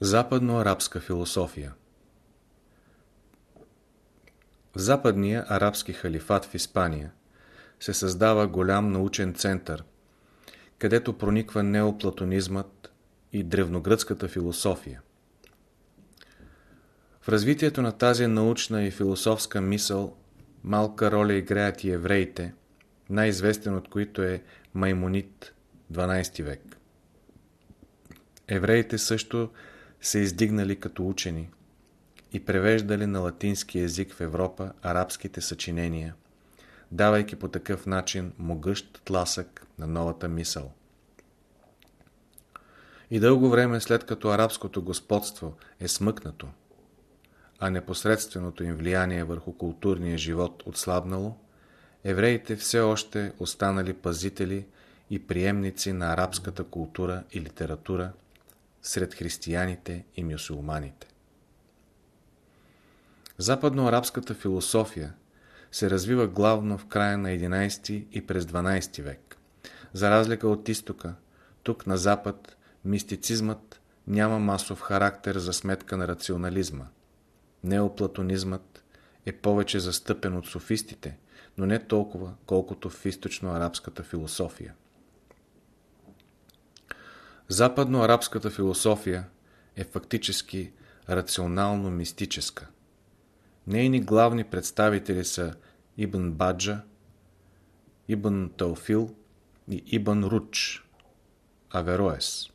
Западно-арабска философия В западния арабски халифат в Испания се създава голям научен център, където прониква неоплатонизмът и древногръцката философия. В развитието на тази научна и философска мисъл малка роля играят и евреите, най-известен от които е Маймонит, 12 век. Евреите също се издигнали като учени и превеждали на латински език в Европа арабските съчинения, давайки по такъв начин могъщ тласък на новата мисъл. И дълго време след като арабското господство е смъкнато, а непосредственото им влияние върху културния живот отслабнало, евреите все още останали пазители и приемници на арабската култура и литература – сред християните и мюсулманите. Западно-арабската философия се развива главно в края на 11 и през 12 век. За разлика от изтока, тук на запад мистицизмът няма масов характер за сметка на рационализма. Неоплатонизмът е повече застъпен от софистите, но не толкова, колкото в източно-арабската философия. Западно-арабската философия е фактически рационално-мистическа. Нейни главни представители са Ибн Баджа, Ибн Тауфил и Ибн Руч, Авероес.